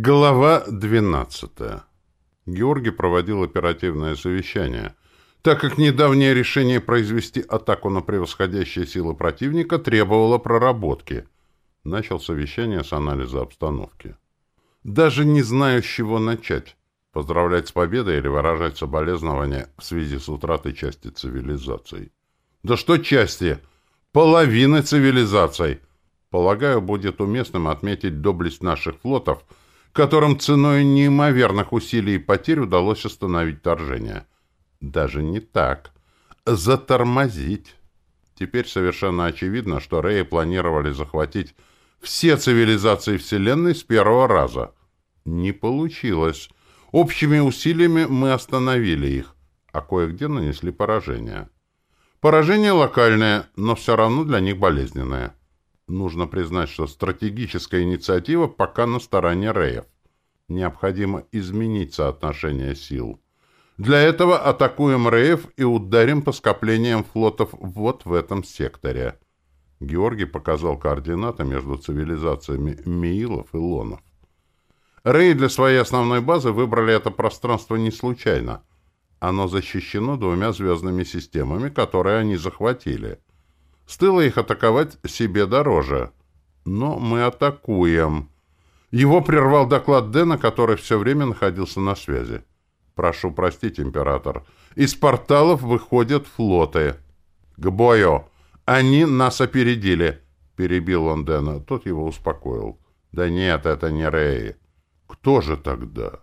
Глава 12. Георгий проводил оперативное совещание, так как недавнее решение произвести атаку на превосходящие силы противника требовало проработки. Начал совещание с анализа обстановки. Даже не знаю, с чего начать. Поздравлять с победой или выражать соболезнования в связи с утратой части цивилизации. Да что части? Половины цивилизаций! Полагаю, будет уместным отметить доблесть наших флотов – которым ценой неимоверных усилий и потерь удалось остановить вторжение. Даже не так. Затормозить. Теперь совершенно очевидно, что Реи планировали захватить все цивилизации Вселенной с первого раза. Не получилось. Общими усилиями мы остановили их, а кое-где нанесли поражение. Поражение локальное, но все равно для них болезненное нужно признать, что стратегическая инициатива пока на стороне Реев. Необходимо изменить соотношение сил. Для этого атакуем Реев и ударим по скоплениям флотов вот в этом секторе. Георгий показал координаты между цивилизациями Миилов и Лонов. Рей для своей основной базы выбрали это пространство не случайно. Оно защищено двумя звездными системами, которые они захватили – Стыло их атаковать себе дороже. Но мы атакуем. Его прервал доклад Дэна, который все время находился на связи. Прошу простить, император. Из порталов выходят флоты. К бою! Они нас опередили! Перебил он Дэна. Тот его успокоил. Да нет, это не Рэй. Кто же тогда?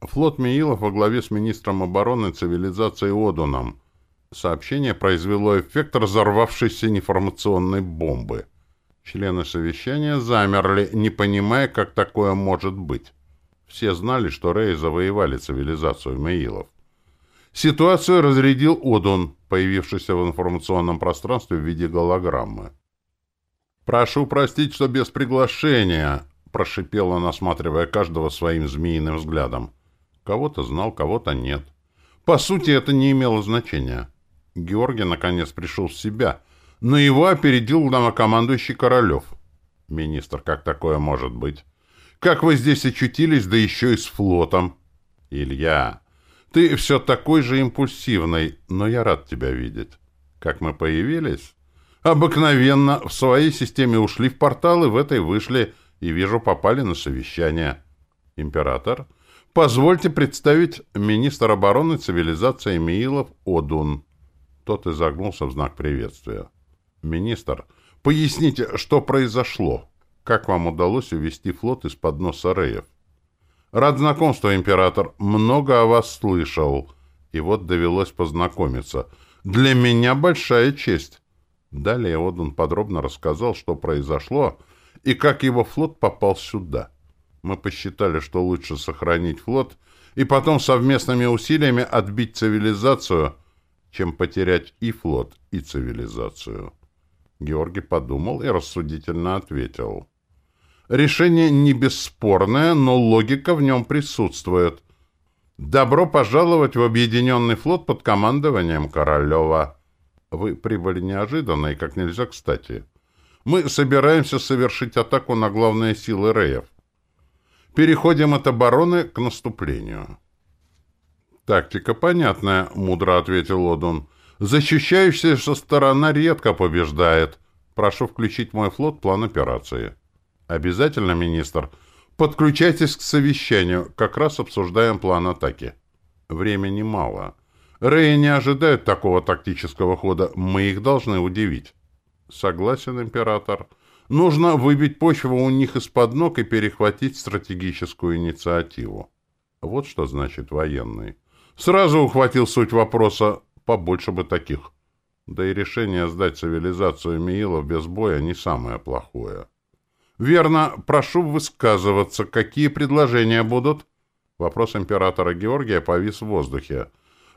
Флот Миилов во главе с министром обороны цивилизации Одуном Сообщение произвело эффект разорвавшейся информационной бомбы. Члены совещания замерли, не понимая, как такое может быть. Все знали, что Рей завоевали цивилизацию Меилов. Ситуацию разрядил Одун, появившийся в информационном пространстве в виде голограммы. «Прошу простить, что без приглашения», — прошипел он, осматривая каждого своим змеиным взглядом. Кого-то знал, кого-то нет. По сути, это не имело значения. Георгий наконец пришел в себя, но его опередил главнокомандующий Королев. «Министр, как такое может быть? Как вы здесь очутились, да еще и с флотом?» «Илья, ты все такой же импульсивный, но я рад тебя видеть. Как мы появились?» «Обыкновенно в своей системе ушли в порталы, в этой вышли, и, вижу, попали на совещание». «Император?» Позвольте представить министр обороны цивилизации Миилов Одун. Тот изогнулся в знак приветствия. «Министр, поясните, что произошло? Как вам удалось увести флот из-под носа Реев?» «Рад знакомству, император. Много о вас слышал. И вот довелось познакомиться. Для меня большая честь». Далее Одун подробно рассказал, что произошло и как его флот попал сюда. Мы посчитали, что лучше сохранить флот и потом совместными усилиями отбить цивилизацию, чем потерять и флот, и цивилизацию. Георгий подумал и рассудительно ответил. Решение не бесспорное, но логика в нем присутствует. Добро пожаловать в объединенный флот под командованием Королева. Вы прибыли неожиданно и как нельзя кстати. Мы собираемся совершить атаку на главные силы Реев. Переходим от обороны к наступлению. «Тактика понятная», — мудро ответил Лодун. «Защищающаяся сторона редко побеждает. Прошу включить мой флот план операции». «Обязательно, министр. Подключайтесь к совещанию. Как раз обсуждаем план атаки». «Времени мало. Реи не ожидают такого тактического хода. Мы их должны удивить». «Согласен, император. Нужно выбить почву у них из-под ног и перехватить стратегическую инициативу». Вот что значит военный. Сразу ухватил суть вопроса «побольше бы таких». Да и решение сдать цивилизацию Миилов без боя не самое плохое. «Верно. Прошу высказываться. Какие предложения будут?» Вопрос императора Георгия повис в воздухе.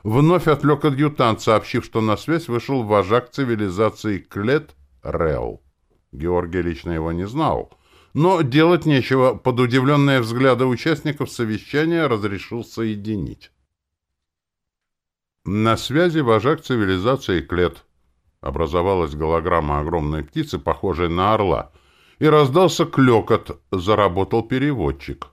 Вновь отвлек адъютант, сообщив, что на связь вышел вожак цивилизации Клет Рел. Георгий лично его не знал. Но делать нечего. Под удивленные взгляды участников совещания разрешил соединить. На связи вожак цивилизации Клет. Образовалась голограмма огромной птицы, похожей на орла, и раздался клекот, заработал переводчик.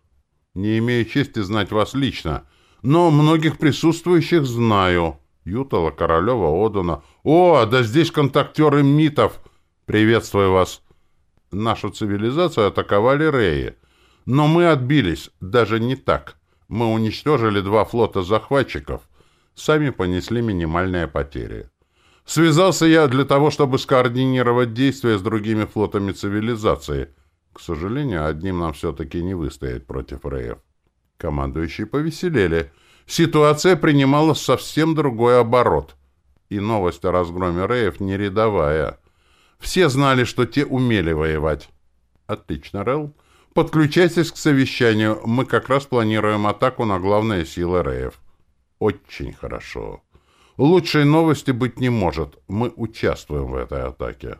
Не имею чести знать вас лично, но многих присутствующих знаю. Ютала, Королева, Одуна. О, да здесь контактеры МИТов. Приветствую вас. Нашу цивилизацию атаковали Реи. Но мы отбились, даже не так. Мы уничтожили два флота захватчиков. Сами понесли минимальные потери. Связался я для того, чтобы скоординировать действия с другими флотами цивилизации. К сожалению, одним нам все-таки не выстоять против Реев. Командующие повеселели. Ситуация принимала совсем другой оборот. И новость о разгроме Реев не рядовая. Все знали, что те умели воевать. Отлично, Релл. Подключайтесь к совещанию. Мы как раз планируем атаку на главные силы Реев. очень хорошо. Лучшей новости быть не может. Мы участвуем в этой атаке.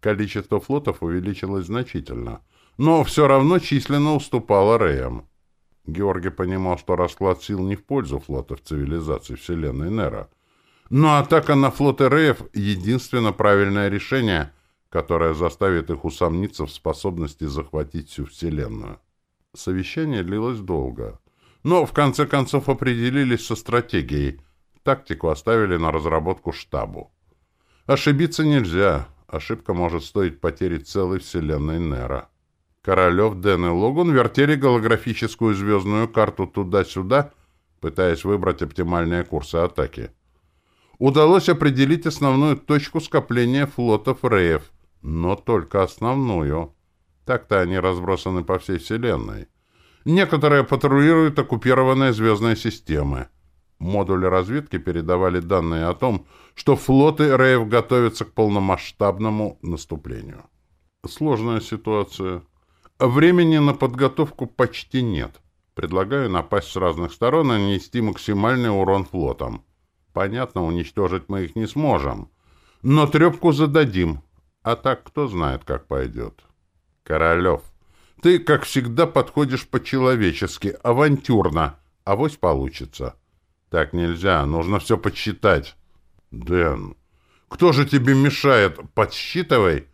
Количество флотов увеличилось значительно, но все равно численно уступало Реям. Георгий понимал, что расклад сил не в пользу флотов цивилизации Вселенной Нера. Но атака на флоты Реев — единственно правильное решение, которое заставит их усомниться в способности захватить всю Вселенную. Совещание длилось долго но в конце концов определились со стратегией. Тактику оставили на разработку штабу. Ошибиться нельзя. Ошибка может стоить потери целой вселенной Нера. Королев, Дэн и Логун вертели голографическую звездную карту туда-сюда, пытаясь выбрать оптимальные курсы атаки. Удалось определить основную точку скопления флотов Реев, но только основную. Так-то они разбросаны по всей вселенной. Некоторые патрулируют оккупированные звездные системы. Модули разведки передавали данные о том, что флоты Рейв готовятся к полномасштабному наступлению. Сложная ситуация. Времени на подготовку почти нет. Предлагаю напасть с разных сторон и нанести максимальный урон флотам. Понятно, уничтожить мы их не сможем. Но трепку зададим. А так кто знает, как пойдет. Королев. Ты, как всегда, подходишь по-человечески, авантюрно. А вось получится. Так нельзя, нужно все подсчитать. Дэн, кто же тебе мешает? Подсчитывай.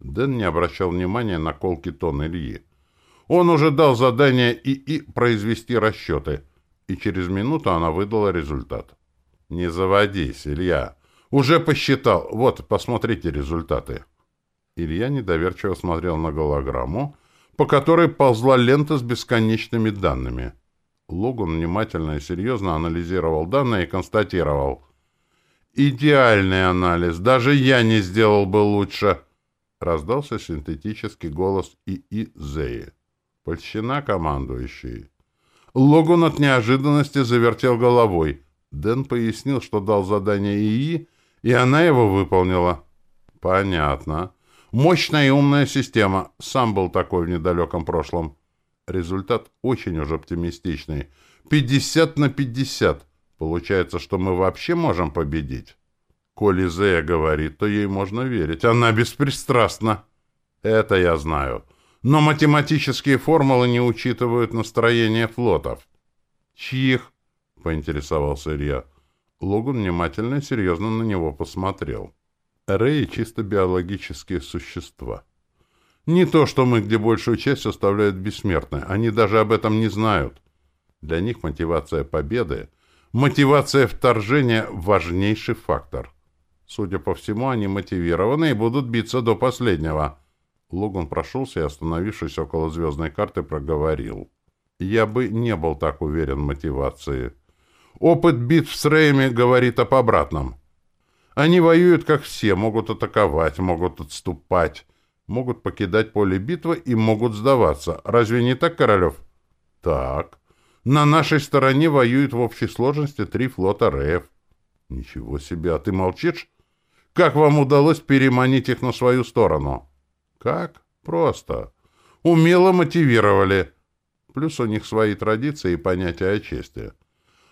Дэн не обращал внимания на колкий тон Ильи. Он уже дал задание ИИ произвести расчеты, и через минуту она выдала результат. «Не заводись, Илья. Уже посчитал. Вот, посмотрите результаты». Илья недоверчиво смотрел на голограмму, по которой ползла лента с бесконечными данными. Логун внимательно и серьезно анализировал данные и констатировал. «Идеальный анализ! Даже я не сделал бы лучше!» Раздался синтетический голос ИИ Зеи. Польщина командующий. Логун от неожиданности завертел головой. Дэн пояснил, что дал задание ИИ, и она его выполнила. «Понятно. Мощная и умная система. Сам был такой в недалеком прошлом. Результат очень уж оптимистичный. 50 на 50. Получается, что мы вообще можем победить. Коли Зея говорит, то ей можно верить. Она беспристрастна. Это я знаю. Но математические формулы не учитывают настроение флотов. Чьих? — поинтересовался Илья. Логан внимательно и серьезно на него посмотрел. — Рэи чисто биологические существа. Не то, что мы, где большую часть составляют бессмертные. Они даже об этом не знают. Для них мотивация победы, мотивация вторжения – важнейший фактор. Судя по всему, они мотивированы и будут биться до последнего. Логан прошелся и, остановившись около звездной карты, проговорил. «Я бы не был так уверен в мотивации. Опыт битв с Рэями говорит об обратном». Они воюют, как все, могут атаковать, могут отступать, могут покидать поле битвы и могут сдаваться. Разве не так, Королев? Так. На нашей стороне воюют в общей сложности три флота РФ. Ничего себе, а ты молчишь? Как вам удалось переманить их на свою сторону? Как? Просто. Умело мотивировали. Плюс у них свои традиции и понятия о чести.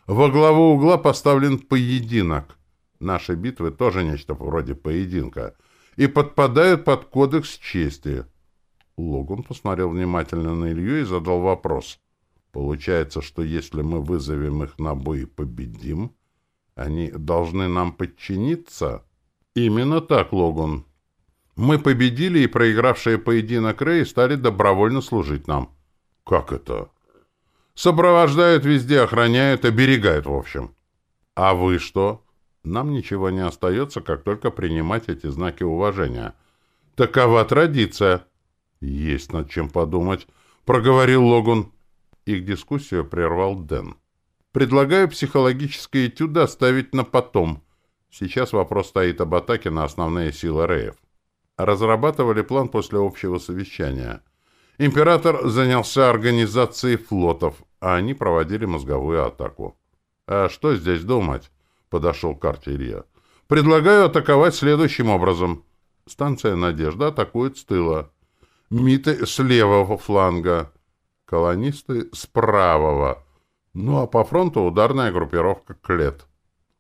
Во главу угла поставлен поединок — Наши битвы тоже нечто вроде поединка. И подпадают под кодекс чести. Логун посмотрел внимательно на Илью и задал вопрос. Получается, что если мы вызовем их на бой и победим, они должны нам подчиниться? Именно так, Логун. Мы победили, и проигравшие поединок Рэй стали добровольно служить нам. Как это? Сопровождают везде, охраняют, оберегают, в общем. А вы что? нам ничего не остается, как только принимать эти знаки уважения. Такова традиция. Есть над чем подумать, проговорил Логун. Их дискуссию прервал Дэн. Предлагаю психологические этюды оставить на потом. Сейчас вопрос стоит об атаке на основные силы Реев. Разрабатывали план после общего совещания. Император занялся организацией флотов, а они проводили мозговую атаку. А что здесь думать? подошел к артиллерия. «Предлагаю атаковать следующим образом. Станция «Надежда» атакует с тыла. Миты с левого фланга, колонисты с правого. Ну а по фронту ударная группировка «Клет».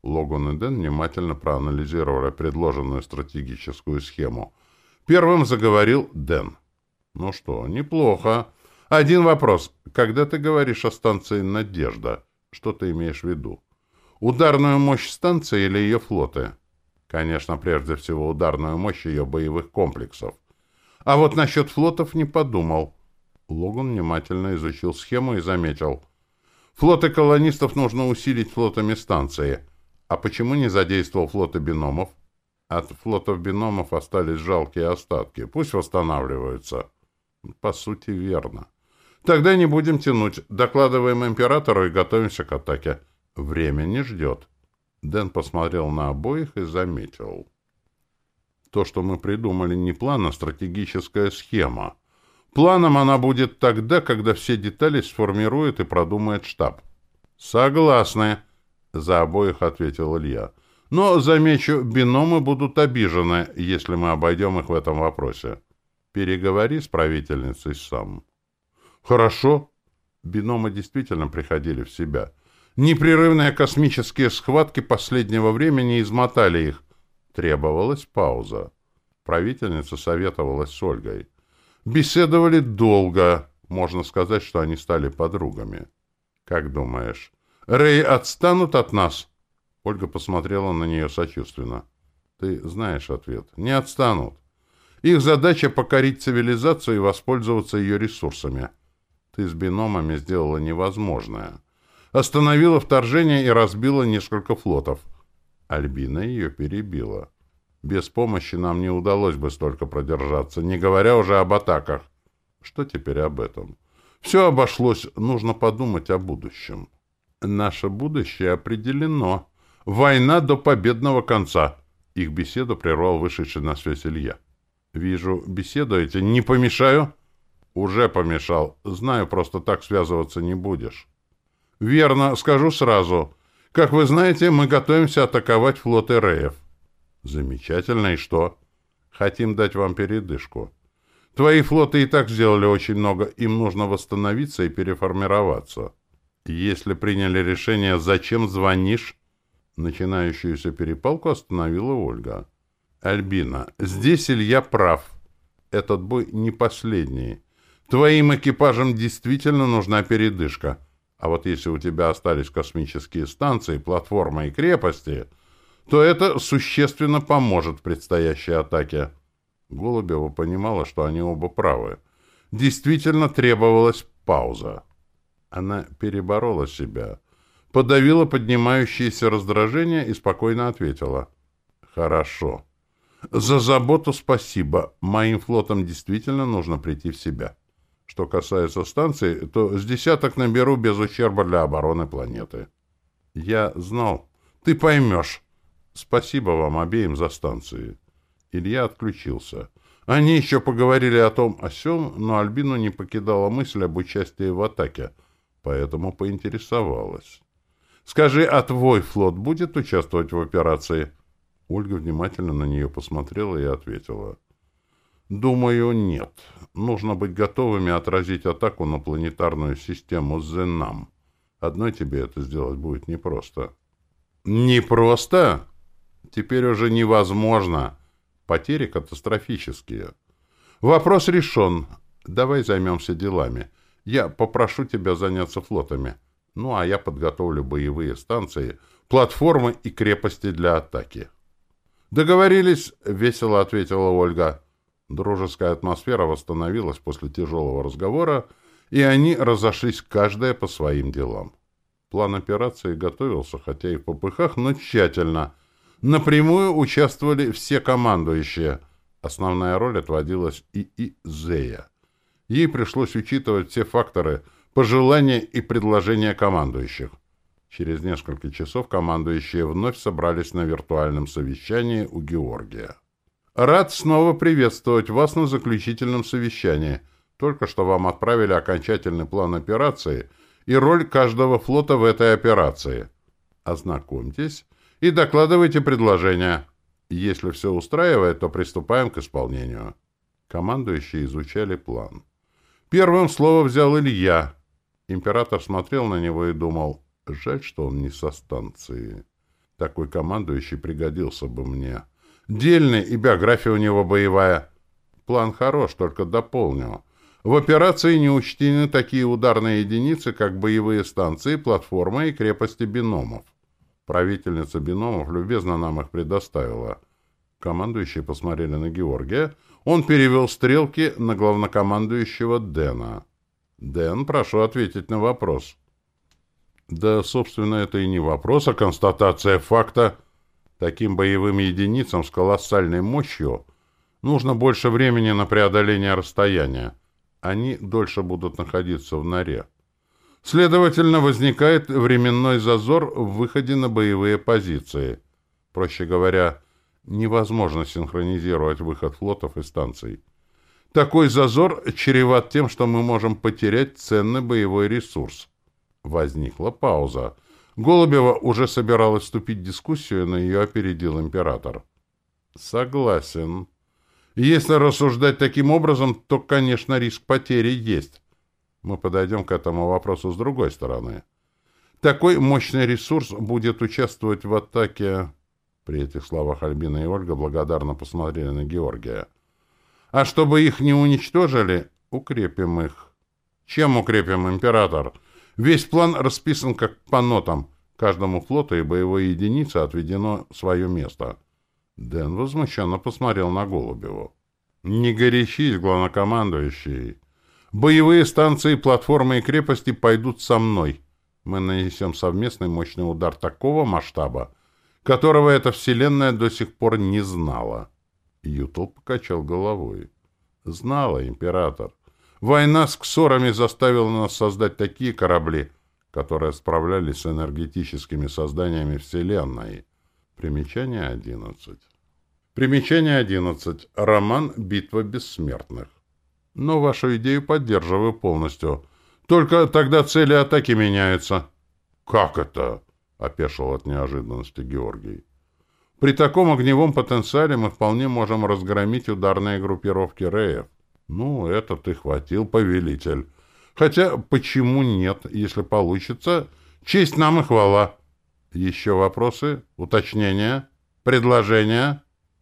Логан и Дэн внимательно проанализировали предложенную стратегическую схему. Первым заговорил Дэн. «Ну что, неплохо. Один вопрос. Когда ты говоришь о станции «Надежда», что ты имеешь в виду?» ударную мощь станции или ее флота. Конечно, прежде всего ударную мощь ее боевых комплексов. А вот насчет флотов не подумал. Логан внимательно изучил схему и заметил. Флоты колонистов нужно усилить флотами станции. А почему не задействовал флоты биномов? От флотов биномов остались жалкие остатки. Пусть восстанавливаются. По сути, верно. Тогда не будем тянуть. Докладываем императору и готовимся к атаке время не ждет. Дэн посмотрел на обоих и заметил. То, что мы придумали, не план, а стратегическая схема. Планом она будет тогда, когда все детали сформирует и продумает штаб. «Согласны», — за обоих ответил Илья. «Но, замечу, биномы будут обижены, если мы обойдем их в этом вопросе. Переговори с правительницей сам». «Хорошо». Биномы действительно приходили в себя — Непрерывные космические схватки последнего времени измотали их. Требовалась пауза. Правительница советовалась с Ольгой. Беседовали долго. Можно сказать, что они стали подругами. «Как думаешь, Рэй отстанут от нас?» Ольга посмотрела на нее сочувственно. «Ты знаешь ответ. Не отстанут. Их задача — покорить цивилизацию и воспользоваться ее ресурсами. Ты с биномами сделала невозможное» остановила вторжение и разбила несколько флотов. Альбина ее перебила. Без помощи нам не удалось бы столько продержаться, не говоря уже об атаках. Что теперь об этом? Все обошлось, нужно подумать о будущем. Наше будущее определено. Война до победного конца. Их беседу прервал вышедший на связь Илья. Вижу, беседуете, не помешаю? Уже помешал. Знаю, просто так связываться не будешь. «Верно, скажу сразу. Как вы знаете, мы готовимся атаковать флот Эреев». «Замечательно, и что?» «Хотим дать вам передышку. Твои флоты и так сделали очень много, им нужно восстановиться и переформироваться». «Если приняли решение, зачем звонишь?» Начинающуюся перепалку остановила Ольга. «Альбина, здесь Илья прав. Этот бой не последний. Твоим экипажам действительно нужна передышка. А вот если у тебя остались космические станции, платформы и крепости, то это существенно поможет в предстоящей атаке. Голубева понимала, что они оба правы. Действительно требовалась пауза. Она переборола себя, подавила поднимающееся раздражение и спокойно ответила. «Хорошо. За заботу спасибо. Моим флотам действительно нужно прийти в себя». Что касается станции, то с десяток наберу без ущерба для обороны планеты. Я знал. Ты поймешь. Спасибо вам обеим за станции. Илья отключился. Они еще поговорили о том о сём, но Альбину не покидала мысль об участии в атаке, поэтому поинтересовалась. «Скажи, а твой флот будет участвовать в операции?» Ольга внимательно на нее посмотрела и ответила. Думаю, нет. Нужно быть готовыми отразить атаку на планетарную систему Зенам. Одной тебе это сделать будет непросто. Непросто? Теперь уже невозможно. Потери катастрофические. Вопрос решен. Давай займемся делами. Я попрошу тебя заняться флотами. Ну, а я подготовлю боевые станции, платформы и крепости для атаки. Договорились, весело ответила Ольга. Дружеская атмосфера восстановилась после тяжелого разговора, и они разошлись каждая по своим делам. План операции готовился, хотя и в попыхах, но тщательно. Напрямую участвовали все командующие. Основная роль отводилась И Зея. Ей пришлось учитывать все факторы, пожелания и предложения командующих. Через несколько часов командующие вновь собрались на виртуальном совещании у Георгия. Рад снова приветствовать вас на заключительном совещании. Только что вам отправили окончательный план операции и роль каждого флота в этой операции. Ознакомьтесь и докладывайте предложения. Если все устраивает, то приступаем к исполнению. Командующие изучали план. Первым слово взял Илья. Император смотрел на него и думал, жаль, что он не со станции. Такой командующий пригодился бы мне дельный и биография у него боевая. План хорош, только дополнил. В операции не учтены такие ударные единицы, как боевые станции, платформы и крепости биномов. Правительница биномов любезно нам их предоставила. Командующие посмотрели на Георгия. Он перевел стрелки на главнокомандующего Дэна. «Дэн, прошу ответить на вопрос». «Да, собственно, это и не вопрос, а констатация факта», Таким боевым единицам с колоссальной мощью нужно больше времени на преодоление расстояния. Они дольше будут находиться в норе. Следовательно, возникает временной зазор в выходе на боевые позиции. Проще говоря, невозможно синхронизировать выход флотов и станций. Такой зазор чреват тем, что мы можем потерять ценный боевой ресурс. Возникла пауза – Голубева уже собиралась вступить в дискуссию, но ее опередил император. «Согласен. Если рассуждать таким образом, то, конечно, риск потери есть. Мы подойдем к этому вопросу с другой стороны. Такой мощный ресурс будет участвовать в атаке...» При этих словах Альбина и Ольга благодарно посмотрели на Георгия. «А чтобы их не уничтожили, укрепим их». «Чем укрепим, император?» Весь план расписан как по нотам. Каждому флоту и боевой единице отведено свое место. Дэн возмущенно посмотрел на Голубеву. «Не горячись, главнокомандующий. Боевые станции, платформы и крепости пойдут со мной. Мы нанесем совместный мощный удар такого масштаба, которого эта вселенная до сих пор не знала». Ютол покачал головой. «Знала, император. Война с ксорами заставила нас создать такие корабли, которые справлялись с энергетическими созданиями Вселенной. Примечание 11. Примечание 11. Роман «Битва бессмертных». Но вашу идею поддерживаю полностью. Только тогда цели атаки меняются. «Как это?» — опешил от неожиданности Георгий. «При таком огневом потенциале мы вполне можем разгромить ударные группировки Реев. Ну, это ты хватил, повелитель. Хотя, почему нет, если получится? Честь нам и хвала. Еще вопросы? Уточнения? Предложения?»